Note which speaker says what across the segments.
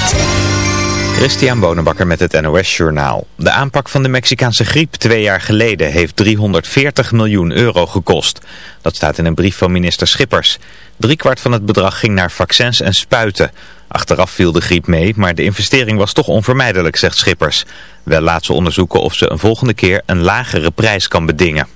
Speaker 1: Zandvoort.
Speaker 2: Christian Bonenbakker met het NOS Journaal. De aanpak van de Mexicaanse griep twee jaar geleden heeft 340 miljoen euro gekost. Dat staat in een brief van minister Schippers. Driekwart van het bedrag ging naar vaccins en spuiten. Achteraf viel de griep mee, maar de investering was toch onvermijdelijk, zegt Schippers. Wel laat ze onderzoeken of ze een volgende keer een lagere prijs kan bedingen.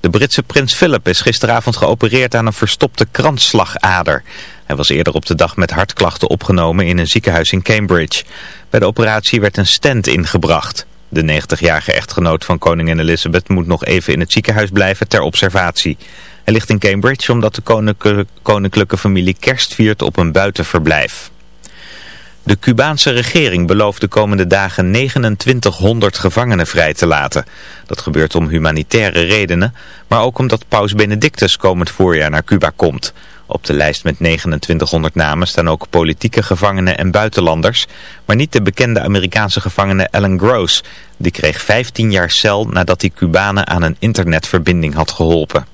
Speaker 2: De Britse prins Philip is gisteravond geopereerd aan een verstopte kransslagader. Hij was eerder op de dag met hartklachten opgenomen in een ziekenhuis in Cambridge. Bij de operatie werd een stent ingebracht. De 90-jarige echtgenoot van koningin Elizabeth moet nog even in het ziekenhuis blijven ter observatie. Hij ligt in Cambridge omdat de koninklijke familie kerst viert op een buitenverblijf. De Cubaanse regering belooft de komende dagen 2900 gevangenen vrij te laten. Dat gebeurt om humanitaire redenen, maar ook omdat paus Benedictus komend voorjaar naar Cuba komt. Op de lijst met 2900 namen staan ook politieke gevangenen en buitenlanders, maar niet de bekende Amerikaanse gevangene Alan Gross. Die kreeg 15 jaar cel nadat hij Cubanen aan een internetverbinding had geholpen.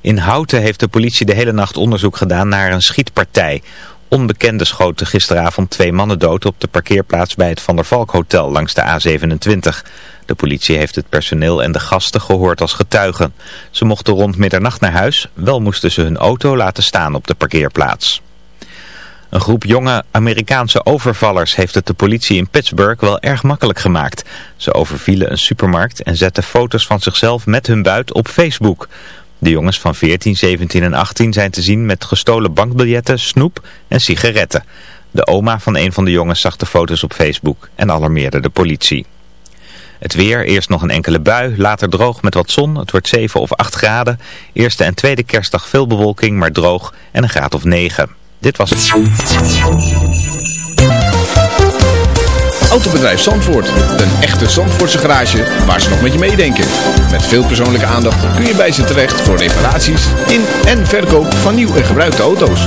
Speaker 2: In Houten heeft de politie de hele nacht onderzoek gedaan naar een schietpartij. Onbekenden schoten gisteravond twee mannen dood op de parkeerplaats bij het Van der Valk Hotel langs de A27. De politie heeft het personeel en de gasten gehoord als getuigen. Ze mochten rond middernacht naar huis, wel moesten ze hun auto laten staan op de parkeerplaats. Een groep jonge Amerikaanse overvallers heeft het de politie in Pittsburgh wel erg makkelijk gemaakt. Ze overvielen een supermarkt en zetten foto's van zichzelf met hun buit op Facebook. De jongens van 14, 17 en 18 zijn te zien met gestolen bankbiljetten, snoep en sigaretten. De oma van een van de jongens zag de foto's op Facebook en alarmeerde de politie. Het weer, eerst nog een enkele bui, later droog met wat zon. Het wordt 7 of 8 graden. Eerste en tweede kerstdag veel bewolking, maar droog en een graad of 9. Dit was het.
Speaker 3: Autobedrijf Zandvoort. Een echte Zandvoortse garage waar ze nog met je meedenken. Met veel persoonlijke aandacht kun je bij ze terecht voor reparaties in en verkoop van nieuw en gebruikte auto's.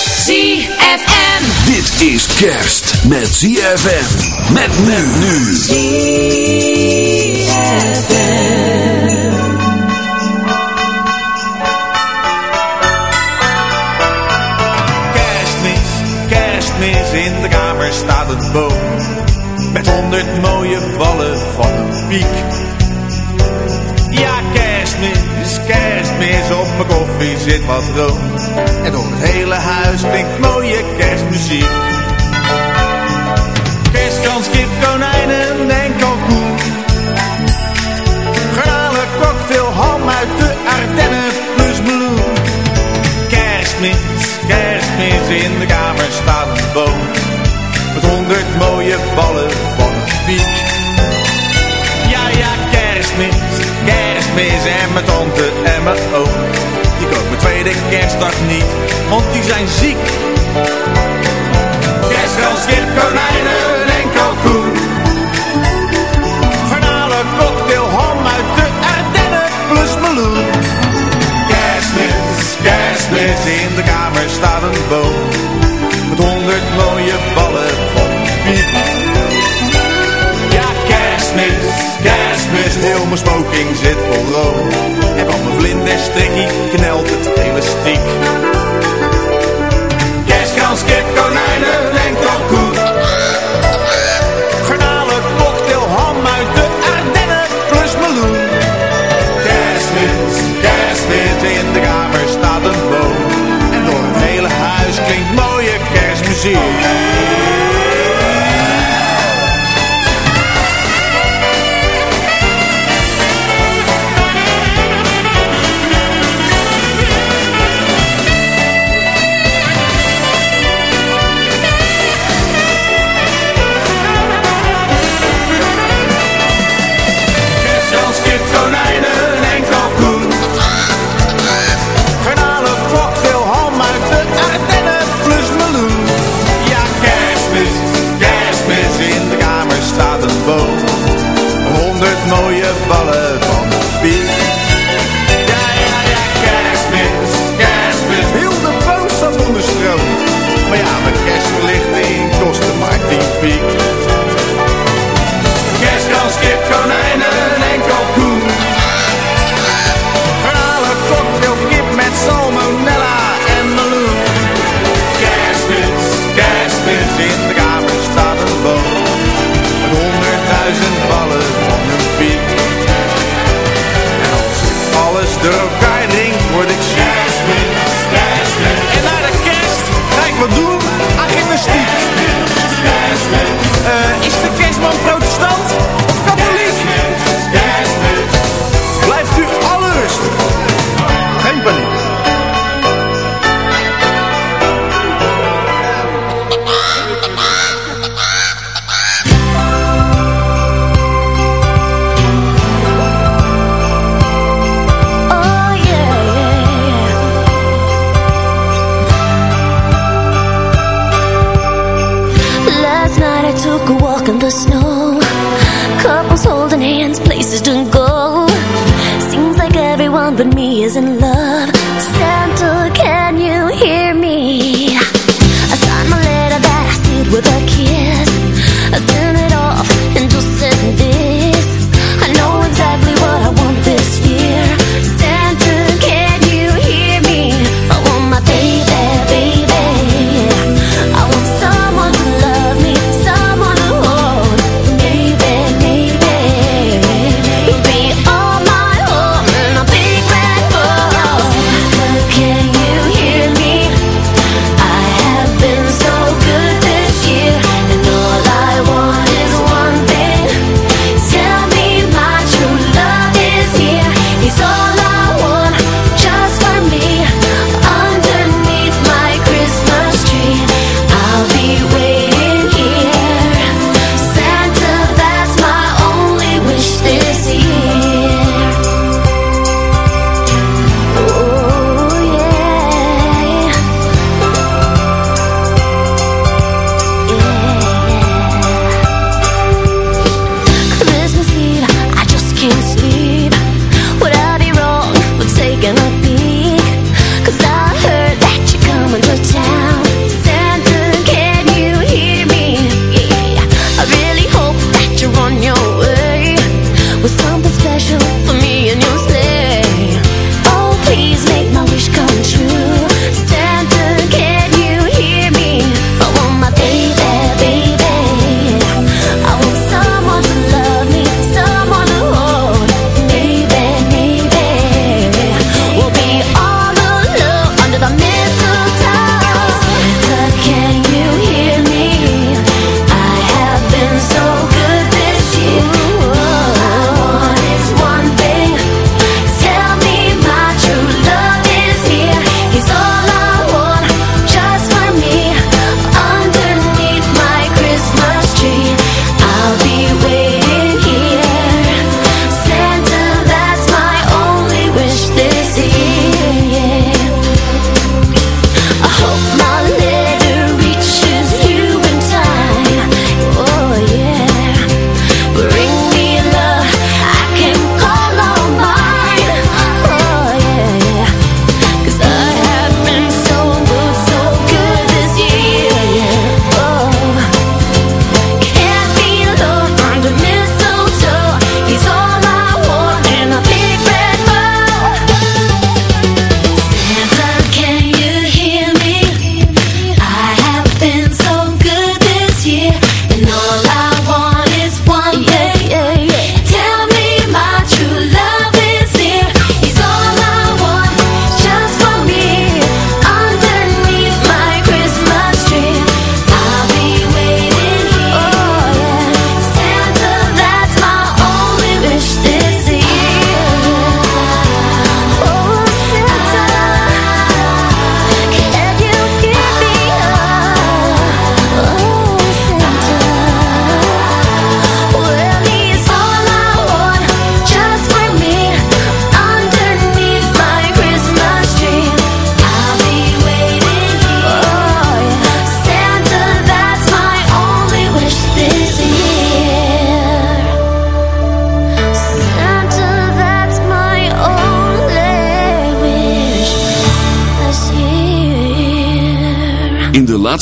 Speaker 4: ZFM.
Speaker 5: Dit is kerst met ZFM. Met men nu.
Speaker 6: Kerstmis, kerstmis, in de kamer staat een boom. Met honderd mooie ballen van een piek. Kerstmis, op mijn koffie zit wat room. En door het hele huis klinkt mooie kerstmuziek. Kerstkans, kip, kerstmis en mijn tante en mijn oom. Die komen tweede kerstdag niet, want die zijn ziek. Kerstkans, kip, konijnen heel mijn smoking zit vol room. En van mijn vlinderstrikkie knelt het elastiek. Kerstkans, konijnen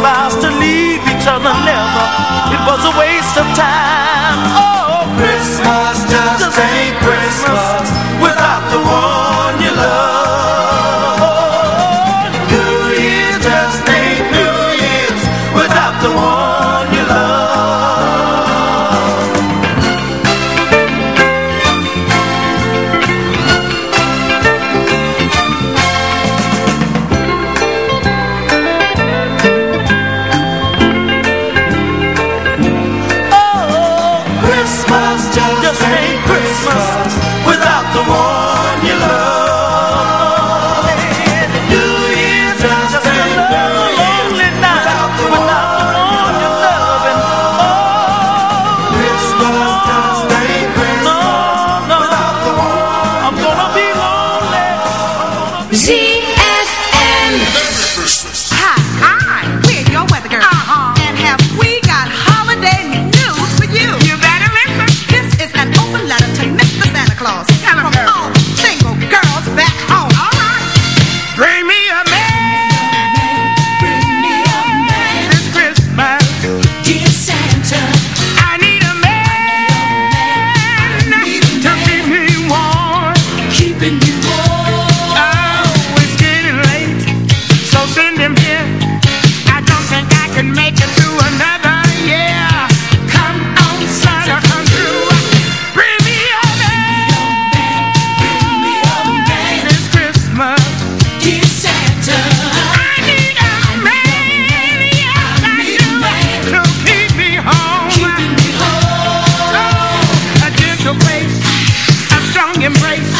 Speaker 4: vows to leave each other never. It was a waste of time. embrace.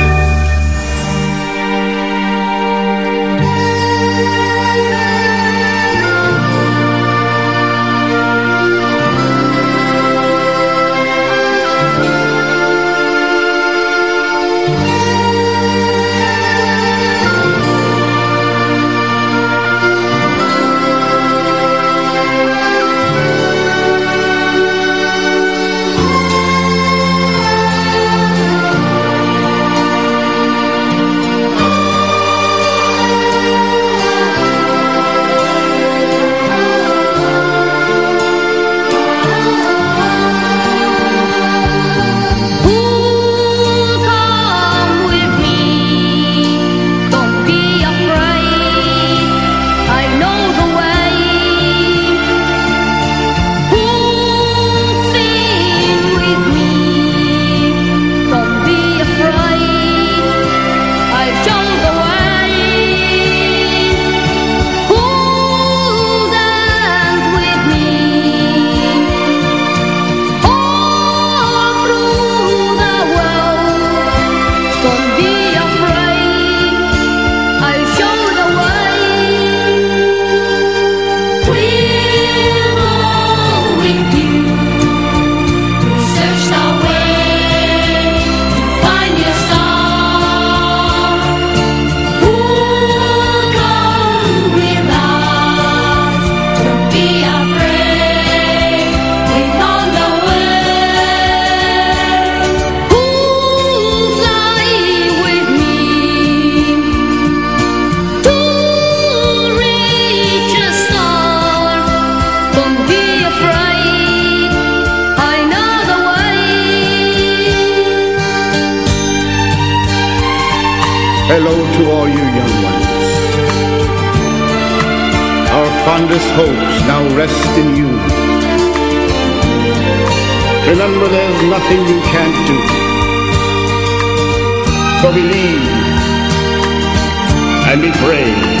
Speaker 7: and be brave.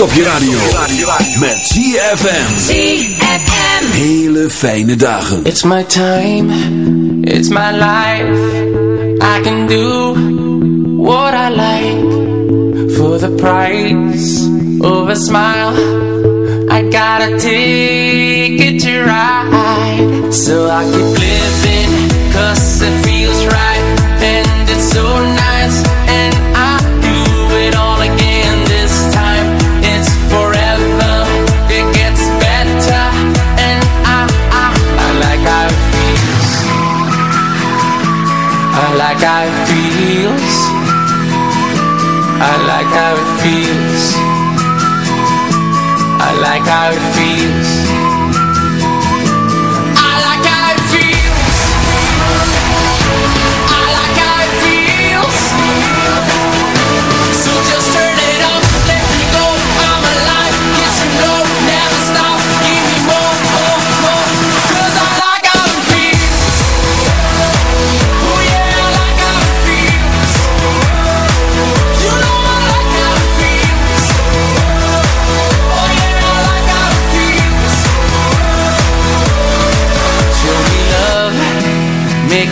Speaker 5: op je radio. Met ZFM.
Speaker 8: ZFM.
Speaker 5: Hele fijne dagen.
Speaker 9: It's my time, it's my life. I can do what I like for the price of a smile. I got a ticket to ride, so I keep living, cause it feels right, and it's so nice, I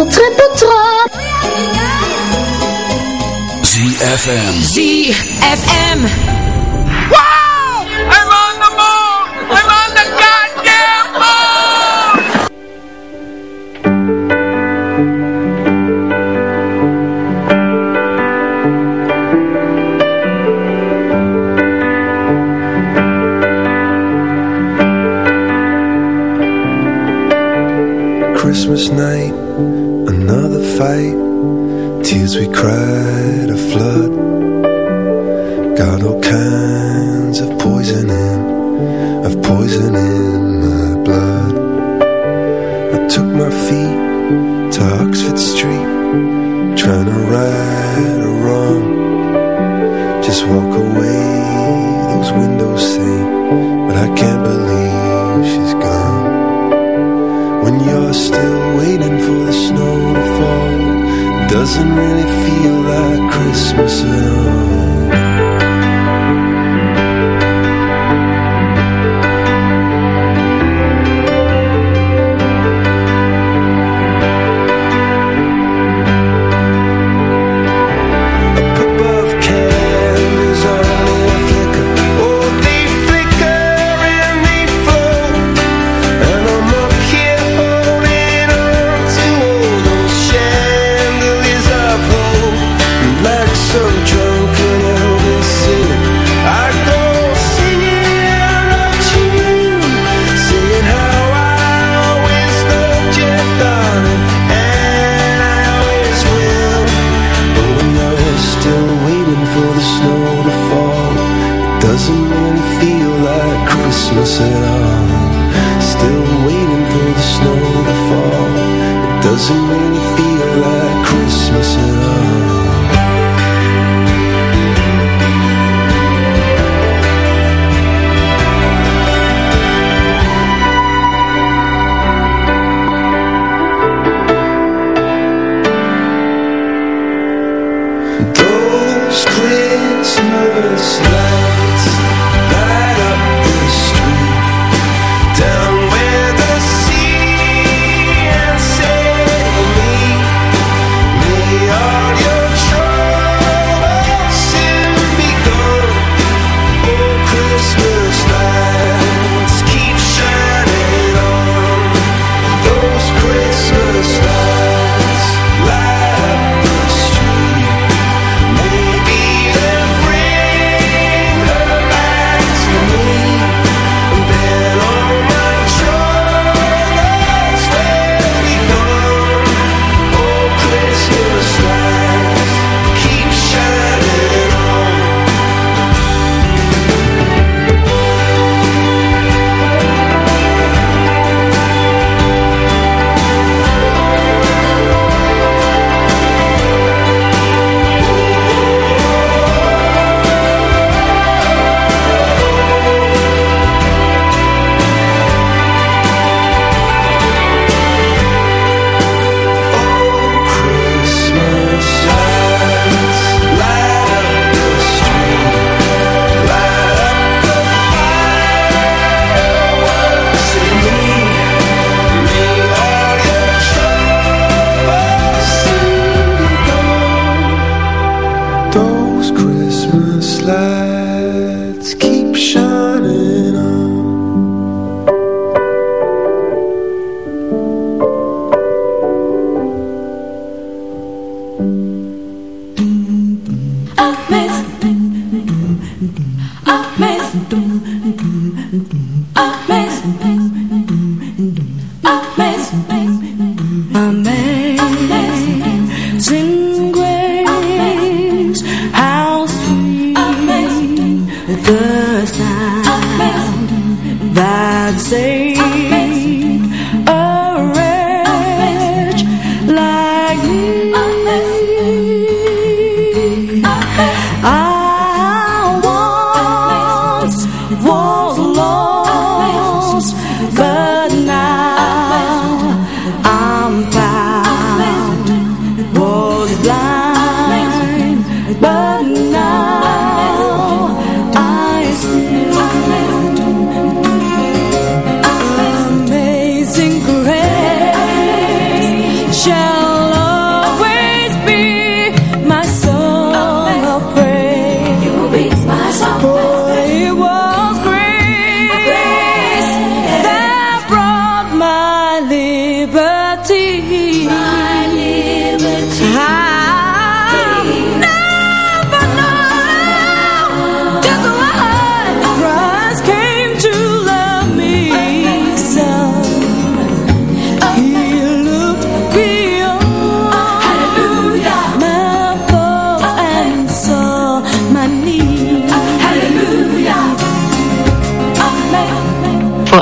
Speaker 10: trippel, trippel, trap.
Speaker 5: ZFM.
Speaker 11: ZFM.
Speaker 12: promise at all Still waiting for the snow to fall It doesn't
Speaker 11: mean.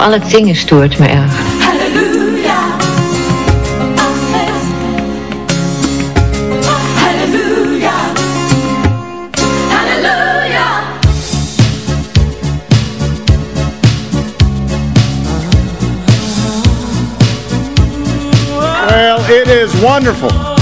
Speaker 13: Vooral het zingen stoort me erg.
Speaker 11: Halleluja.
Speaker 14: Well, it is wonderful.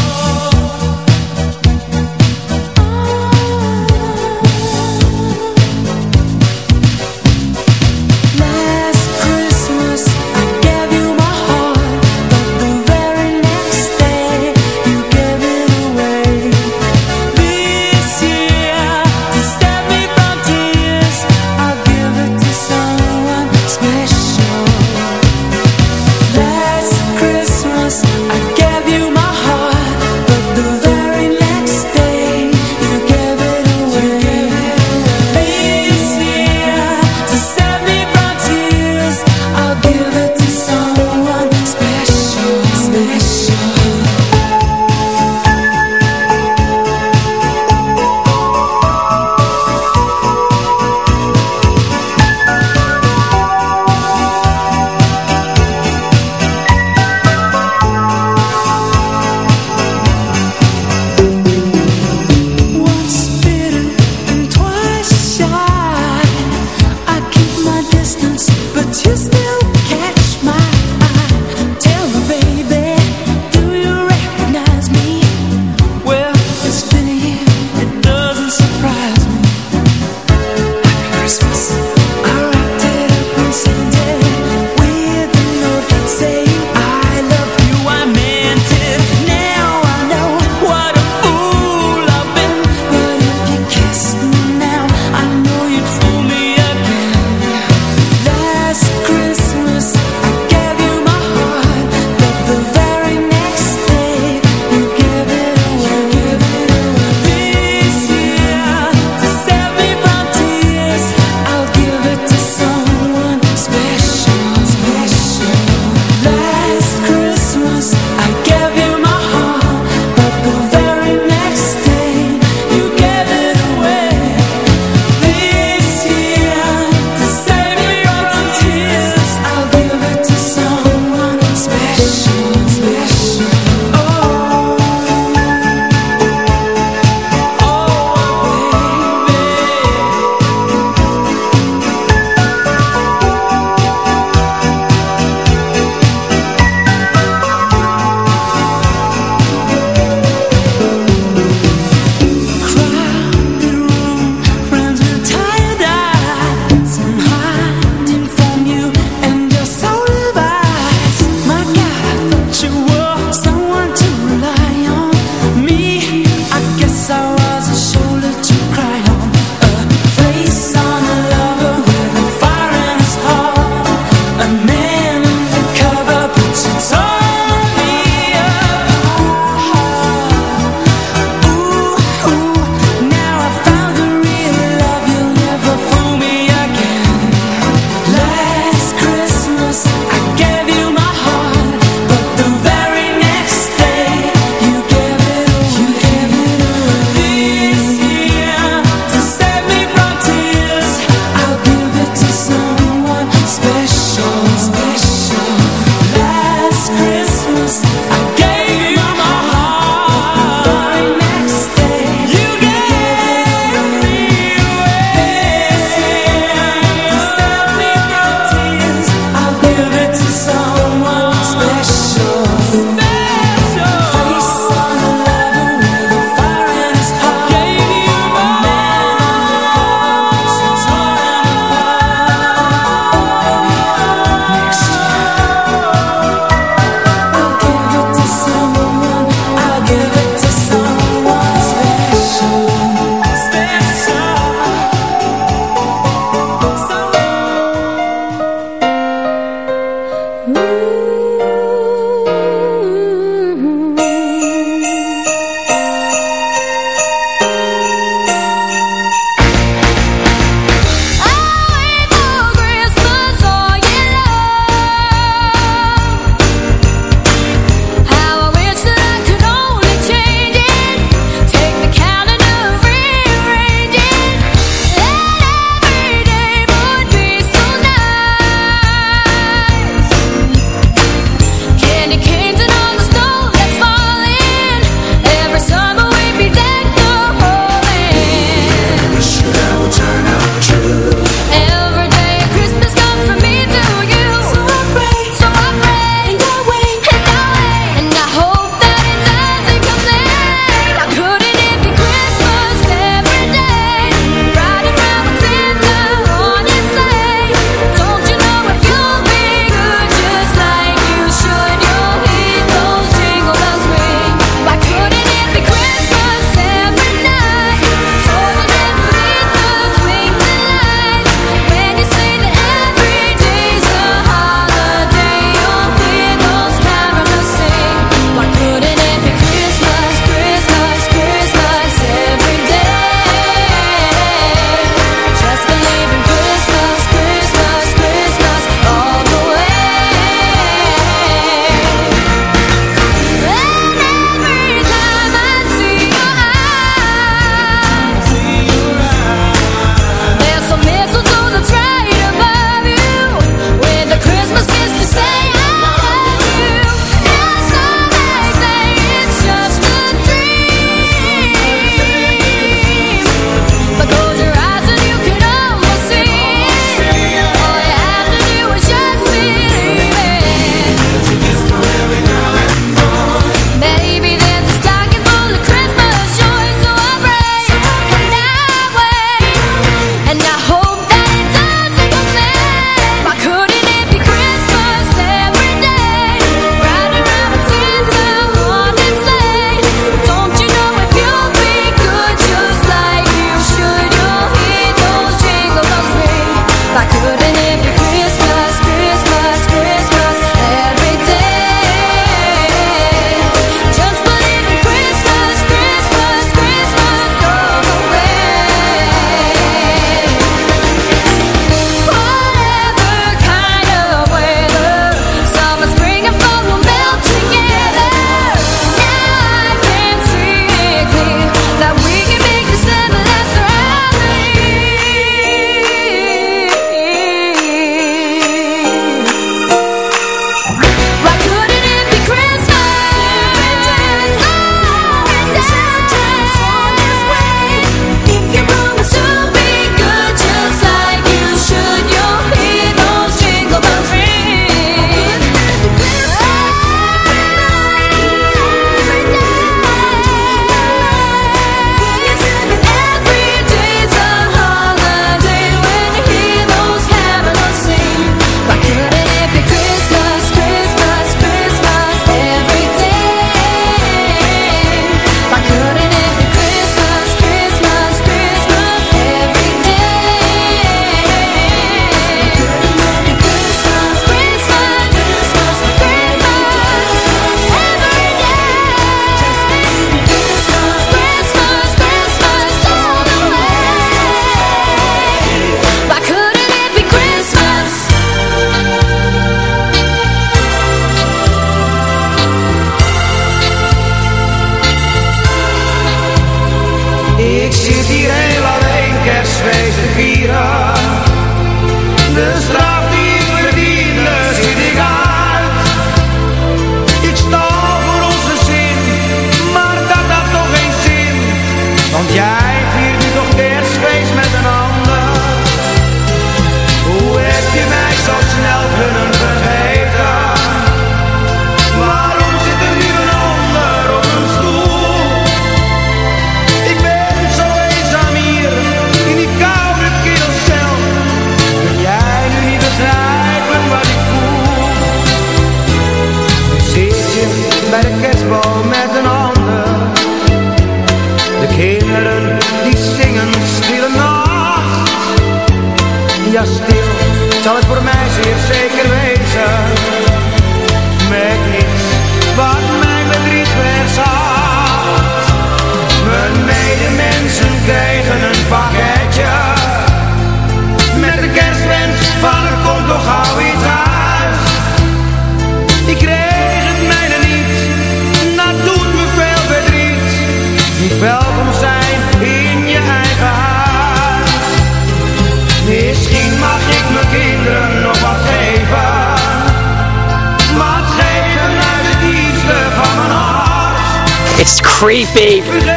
Speaker 15: Creepy.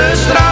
Speaker 6: De straf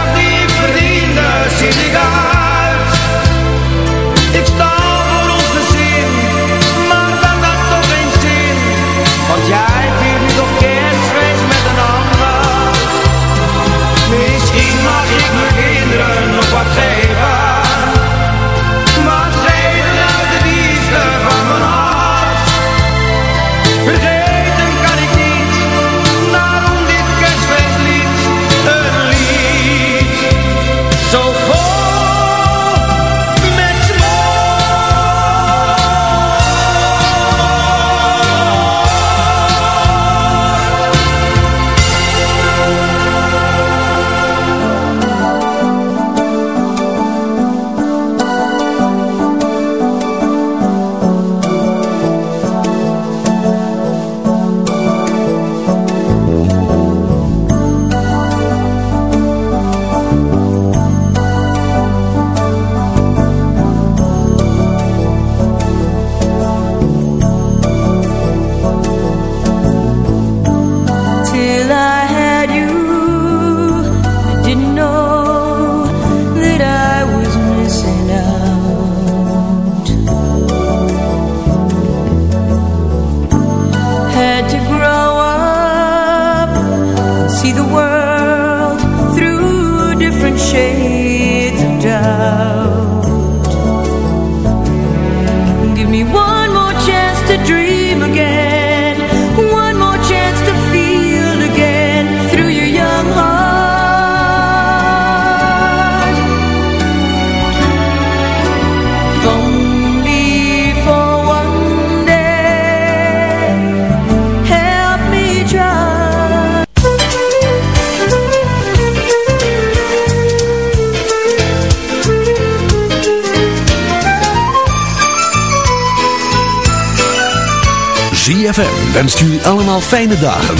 Speaker 16: fijne dagen en...